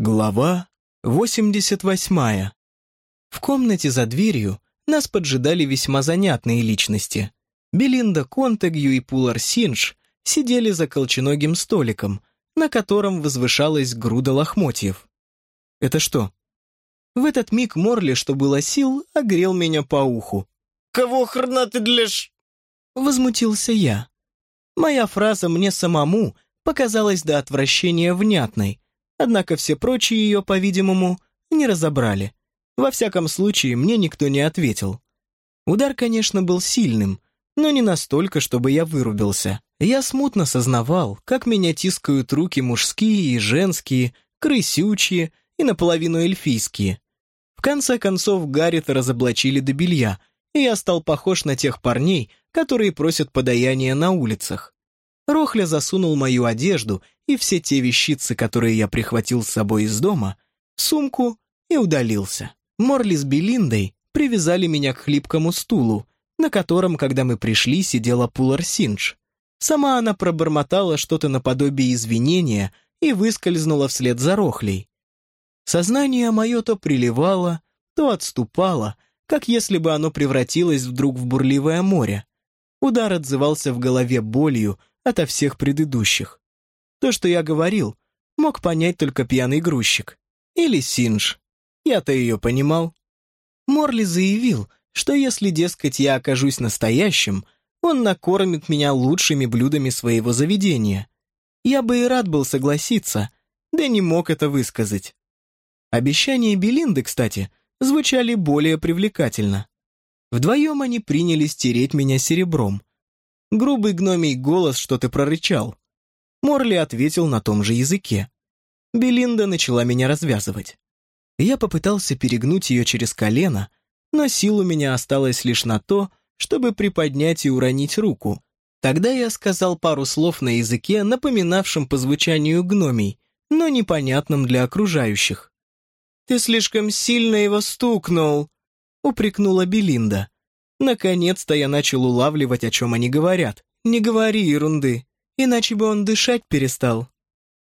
Глава 88. В комнате за дверью нас поджидали весьма занятные личности. Белинда Контегью и Пулар Синж сидели за колченогим столиком, на котором возвышалась груда лохмотьев. Это что? В этот миг Морли, что было сил, огрел меня по уху. «Кого хрена ты дляшь?» Возмутился я. Моя фраза мне самому показалась до отвращения внятной, Однако все прочие ее, по-видимому, не разобрали. Во всяком случае, мне никто не ответил. Удар, конечно, был сильным, но не настолько, чтобы я вырубился. Я смутно сознавал, как меня тискают руки мужские и женские, крысючие и наполовину эльфийские. В конце концов, Гаррита разоблачили до белья, и я стал похож на тех парней, которые просят подаяния на улицах. Рохля засунул мою одежду и все те вещицы, которые я прихватил с собой из дома, сумку и удалился. Морли с Белиндой привязали меня к хлипкому стулу, на котором, когда мы пришли, сидела Пулар Синдж. Сама она пробормотала что-то наподобие извинения и выскользнула вслед за Рохлей. Сознание мое то приливало, то отступало, как если бы оно превратилось вдруг в бурливое море. Удар отзывался в голове болью, ото всех предыдущих. То, что я говорил, мог понять только пьяный грузчик. Или Синж. Я-то ее понимал. Морли заявил, что если, дескать, я окажусь настоящим, он накормит меня лучшими блюдами своего заведения. Я бы и рад был согласиться, да не мог это высказать. Обещания Белинды, кстати, звучали более привлекательно. Вдвоем они принялись тереть меня серебром, Грубый гномий голос что-то прорычал. Морли ответил на том же языке. Белинда начала меня развязывать. Я попытался перегнуть ее через колено, но сил у меня осталось лишь на то, чтобы приподнять и уронить руку. Тогда я сказал пару слов на языке, напоминавшем по звучанию гномий, но непонятном для окружающих. «Ты слишком сильно его стукнул», — упрекнула Белинда. Наконец-то я начал улавливать, о чем они говорят. Не говори ерунды, иначе бы он дышать перестал.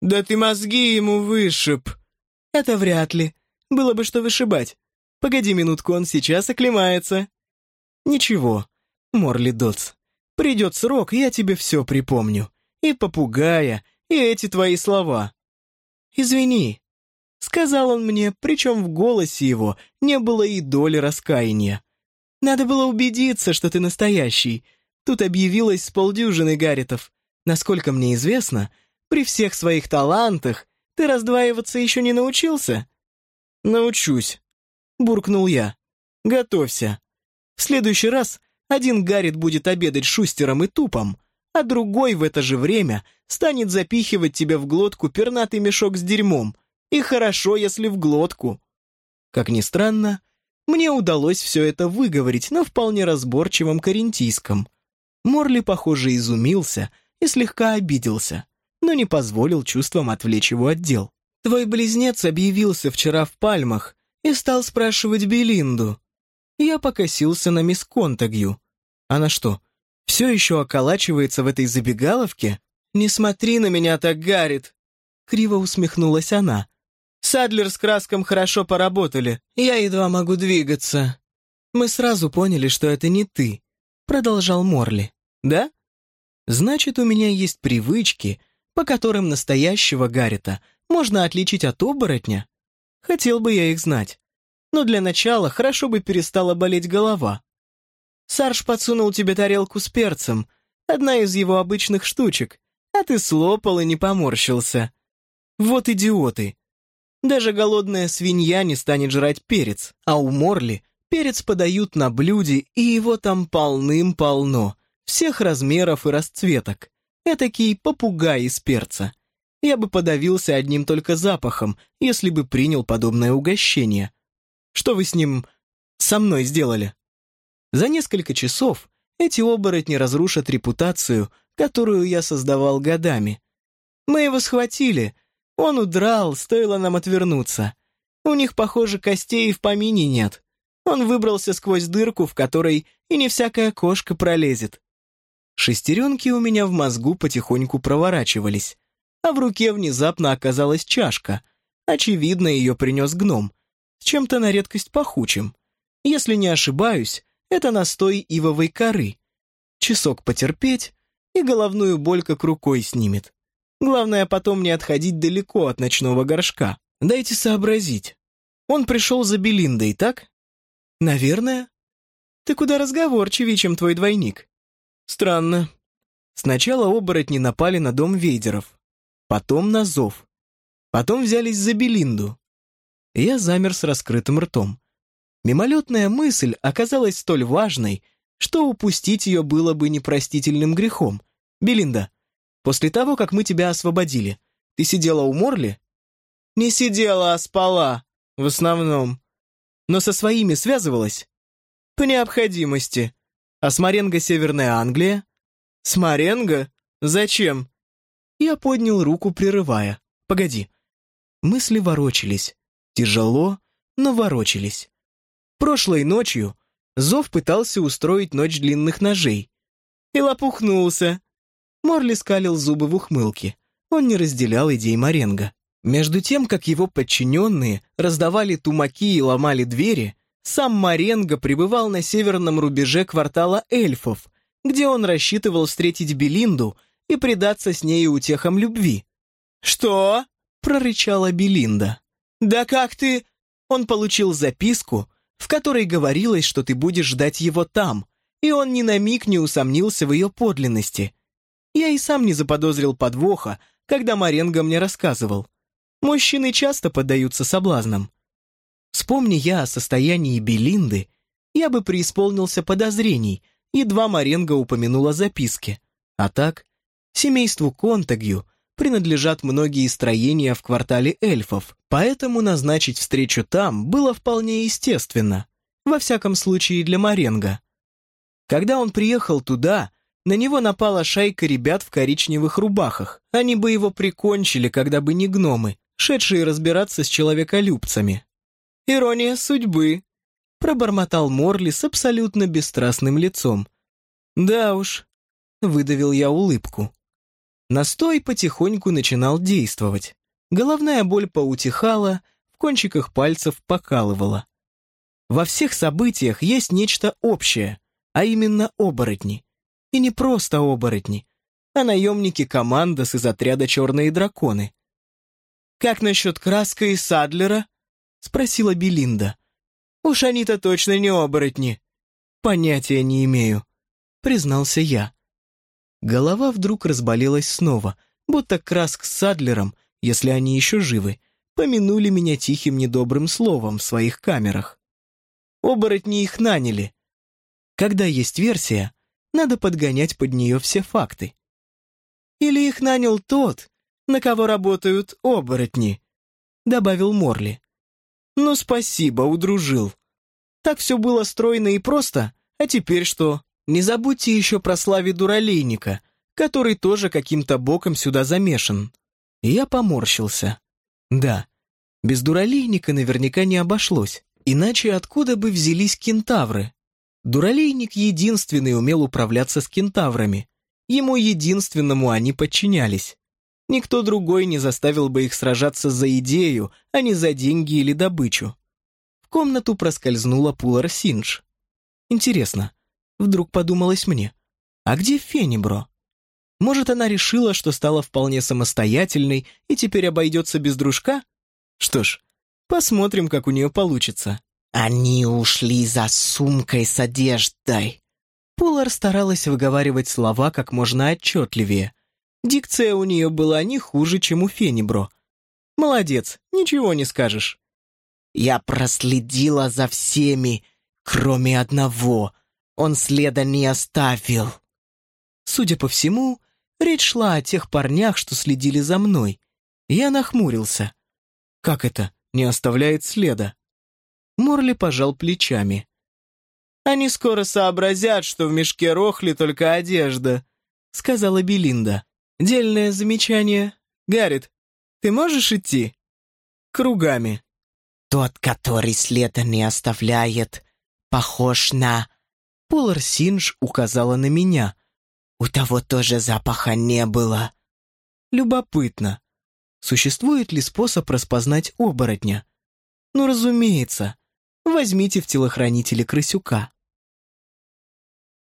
Да ты мозги ему вышиб. Это вряд ли. Было бы что вышибать. Погоди минутку, он сейчас оклемается. Ничего, Морли Дотс. Придет срок, я тебе все припомню. И попугая, и эти твои слова. Извини. Сказал он мне, причем в голосе его не было и доли раскаяния. Надо было убедиться, что ты настоящий. Тут объявилось с полдюжины гаритов. Насколько мне известно, при всех своих талантах ты раздваиваться еще не научился?» «Научусь», — буркнул я. «Готовься. В следующий раз один гарит будет обедать шустером и тупом, а другой в это же время станет запихивать тебе в глотку пернатый мешок с дерьмом. И хорошо, если в глотку». Как ни странно, мне удалось все это выговорить на вполне разборчивом карентийском. Морли, похоже, изумился и слегка обиделся, но не позволил чувствам отвлечь его от дел. «Твой близнец объявился вчера в Пальмах и стал спрашивать Белинду. Я покосился на мисс Контагью. Она что, все еще околачивается в этой забегаловке? Не смотри на меня так, Гаррит!» Криво усмехнулась она. Садлер с Краском хорошо поработали. Я едва могу двигаться. Мы сразу поняли, что это не ты, продолжал Морли. Да? Значит, у меня есть привычки, по которым настоящего Гаррита можно отличить от оборотня. Хотел бы я их знать. Но для начала хорошо бы перестала болеть голова. Сарж подсунул тебе тарелку с перцем, одна из его обычных штучек, а ты слопал и не поморщился. Вот идиоты. Даже голодная свинья не станет жрать перец, а у Морли перец подают на блюде, и его там полным-полно, всех размеров и расцветок. Этакий попугай из перца. Я бы подавился одним только запахом, если бы принял подобное угощение. Что вы с ним... со мной сделали? За несколько часов эти оборотни разрушат репутацию, которую я создавал годами. Мы его схватили — он удрал, стоило нам отвернуться. У них, похоже, костей в помине нет. Он выбрался сквозь дырку, в которой и не всякая кошка пролезет. Шестеренки у меня в мозгу потихоньку проворачивались, а в руке внезапно оказалась чашка, Очевидно, ее принес гном, с чем-то на редкость пахучим. Если не ошибаюсь, это настой ивовой коры. Часок потерпеть, и головную боль как рукой снимет. Главное потом не отходить далеко от ночного горшка. Дайте сообразить. Он пришел за Белиндой, так? Наверное. Ты куда разговорчивее, чем твой двойник. Странно. Сначала оборотни напали на дом Вейдеров, потом на зов. Потом взялись за Белинду. Я замер с раскрытым ртом. Мимолетная мысль оказалась столь важной, что упустить ее было бы непростительным грехом. «Белинда, после того, как мы тебя освободили, ты сидела у Морли?» «Не сидела, а спала, в основном. Но со своими связывалась?» «По необходимости. А с Маренго Северная Англия?» «С Маренго? Зачем?» Я поднял руку, прерывая. «Погоди». Мысли ворочались. Тяжело, но ворочались. Прошлой ночью Зов пытался устроить ночь длинных ножей. И лопухнулся. Морли скалил зубы в ухмылке. Он не разделял идей Маренго. Между тем, как его подчиненные раздавали тумаки и ломали двери, сам Маренго пребывал на северном рубеже квартала эльфов, где он рассчитывал встретить Белинду и предаться с ней утехам любви. «Что?» — прорычала Белинда. «Да как ты...» Он получил записку, в которой говорилось, что ты будешь ждать его там, и он ни на миг не усомнился в ее подлинности. Я и сам не заподозрил подвоха, когда Маренго мне рассказывал. Мужчины часто поддаются соблазнам. Вспомни я о состоянии Белинды, я бы преисполнился подозрений, едва Маренго упомянула записке. А так, семейству Контагью принадлежат многие строения в квартале эльфов, поэтому назначить встречу там было вполне естественно, во всяком случае для Маренго. Когда он приехал туда, на него напала шайка ребят в коричневых рубахах. Они бы его прикончили, когда бы не гномы, шедшие разбираться с человеколюбцами. «Ирония судьбы», — пробормотал Морли с абсолютно бесстрастным лицом. «Да уж», — выдавил я улыбку. Настой потихоньку начинал действовать. Головная боль поутихала, в кончиках пальцев покалывала. Во всех событиях есть нечто общее, а именно оборотни. И не просто оборотни, а наемники командос из отряда «Черные драконы». «Как насчет Краска и Садлера?» — спросила Белинда. «Уж они-то точно не оборотни». «Понятия не имею», — признался я. Голова вдруг разболелась снова, будто Краск с Садлером, если они еще живы, помянули меня тихим недобрым словом в своих камерах. Оборотни их наняли. Когда есть версия, надо подгонять под нее все факты. Или их нанял тот, на кого работают оборотни, добавил Морли. Ну, спасибо, удружил. Так все было стройно и просто, а теперь что? Не забудьте еще про Слави Дуралейника, который тоже каким-то боком сюда замешан. Я поморщился. Да, без Дуралейника наверняка не обошлось, иначе откуда бы взялись кентавры? Дуралейник единственный умел управляться с кентаврами. Ему единственному они подчинялись. Никто другой не заставил бы их сражаться за идею, а не за деньги или добычу. В комнату проскользнула Пулар Синдж. Интересно, Вдруг подумалось мне. А где Фенибро? Может, она решила, что стала вполне самостоятельной и теперь обойдется без дружка? Что ж, посмотрим, как у нее получится. Они ушли за сумкой с одеждой. Полар старалась выговаривать слова как можно отчетливее. Дикция у нее была не хуже, чем у Фенибро. Молодец, ничего не скажешь. Я проследила за всеми, кроме одного, он следа не оставил. Судя по всему, речь шла о тех парнях, что следили за мной. Я нахмурился. Как это, не оставляет следа? Морли пожал плечами. «Они скоро сообразят, что в мешке рохли только одежда», — сказала Белинда. «Дельное замечание. Гаррит, ты можешь идти?» «Кругами». «Тот, который следа не оставляет, похож на...» Полар Синдж указала на меня. «У того тоже запаха не было». «Любопытно. Существует ли способ распознать оборотня? Ну, разумеется. Возьмите в телохранителе крысюка.